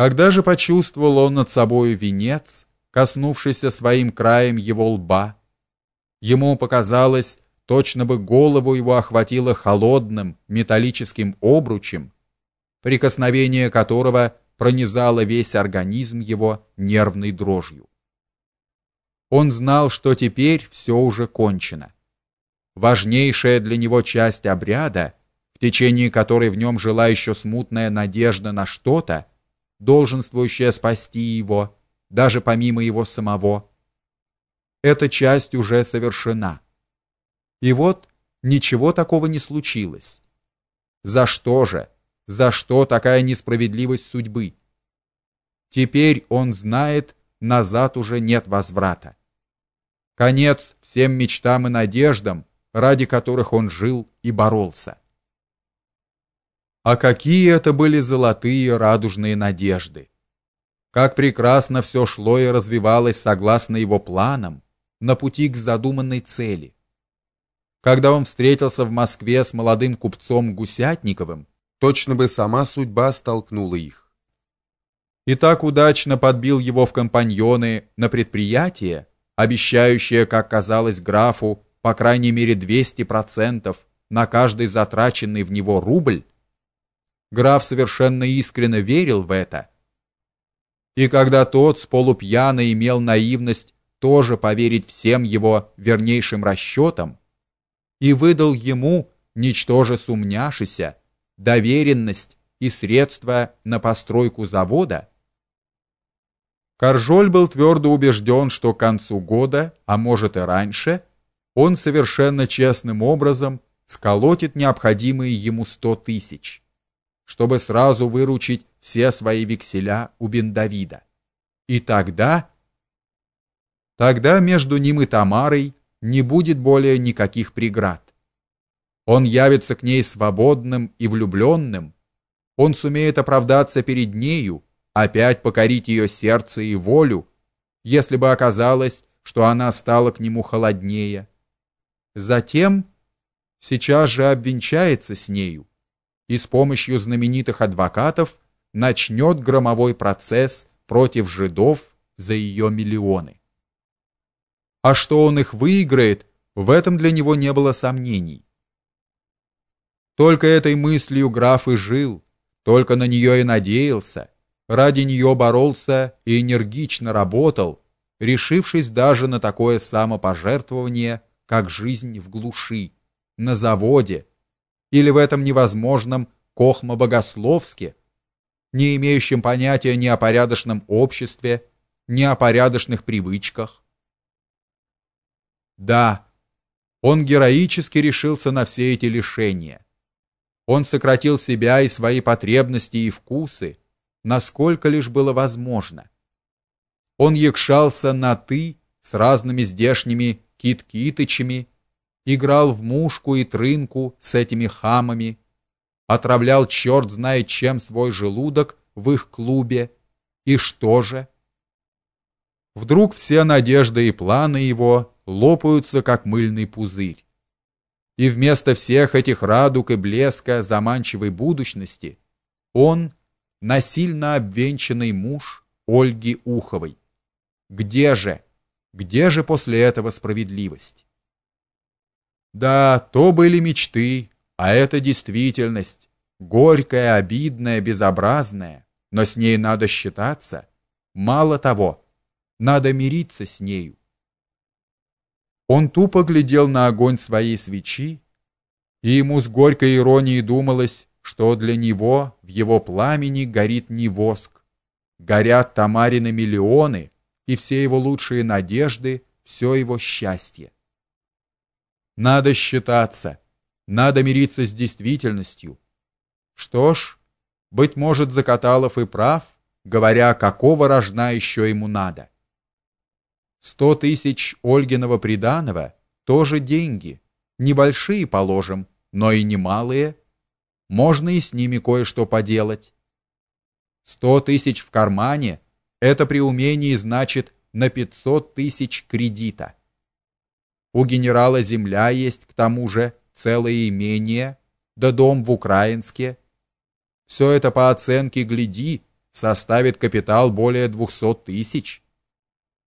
Когда же почувствовал он над собою венец, коснувшийся своим краем его лба, ему показалось, точно бы голову его охватило холодным металлическим обручем, прикосновение которого пронизало весь организм его нервной дрожью. Он знал, что теперь все уже кончено. Важнейшая для него часть обряда, в течение которой в нем жила еще смутная надежда на что-то, долженствующая спасти его, даже помимо его самого, эта часть уже совершена. И вот ничего такого не случилось. За что же? За что такая несправедливость судьбы? Теперь он знает, назад уже нет возврата. Конец всем мечтам и надеждам, ради которых он жил и боролся. А какие это были золотые радужные надежды! Как прекрасно все шло и развивалось согласно его планам на пути к задуманной цели. Когда он встретился в Москве с молодым купцом Гусятниковым, точно бы сама судьба столкнула их. И так удачно подбил его в компаньоны на предприятие, обещающее, как казалось графу, по крайней мере 200% на каждый затраченный в него рубль, граф совершенно искренне верил в это. И когда тот с полупьяна имел наивность тоже поверить всем его вернейшим расчетам и выдал ему, ничтоже сумняшися, доверенность и средства на постройку завода, Каржоль был твердо убежден, что к концу года, а может и раньше, он совершенно честным образом сколотит необходимые ему сто тысяч, чтобы сразу выручить все свои векселя у Бендавида. И тогда... Тогда между ним и Тамарой не будет более никаких преград. Он явится к ней свободным и влюбленным, он сумеет оправдаться перед нею, опять покорить ее сердце и волю, если бы оказалось, что она стала к нему холоднее. Затем сейчас же обвенчается с нею и с помощью знаменитых адвокатов начнет громовой процесс против жидов за ее миллионы. А что он их выиграет, в этом для него не было сомнений. Только этой мыслью граф и жил, только на нее и надеялся ради нее боролся и энергично работал, решившись даже на такое самопожертвование, как жизнь в глуши, на заводе или в этом невозможном Кохмо-Богословске, не имеющем понятия ни о порядочном обществе, ни о порядочных привычках. Да, он героически решился на все эти лишения. Он сократил себя и свои потребности и вкусы, насколько лишь было возможно. Он якшался на ты с разными здешними кит-китычами, играл в мушку и трынку с этими хамами, отравлял черт знает чем свой желудок в их клубе. И что же? Вдруг все надежды и планы его лопаются как мыльный пузырь. И вместо всех этих радуг и блеска заманчивой будущности он насильно обвенчанный муж Ольги Уховой. Где же, где же после этого справедливость? Да, то были мечты, а это действительность, горькая, обидная, безобразная, но с ней надо считаться. Мало того, надо мириться с нею. Он тупо глядел на огонь своей свечи, и ему с горькой иронией думалось, что для него в его пламени горит не воск, горят Тамарины миллионы и все его лучшие надежды, все его счастье. Надо считаться, надо мириться с действительностью. Что ж, быть может, Закаталов и прав, говоря, какого рожна еще ему надо. Сто тысяч Ольгиного приданого тоже деньги, небольшие, положим, но и немалые можно и с ними кое-что поделать. Сто тысяч в кармане – это при умении значит на пятьсот тысяч кредита. У генерала земля есть, к тому же, целое имение, да дом в Украинске. Все это по оценке гляди, составит капитал более двухсот тысяч.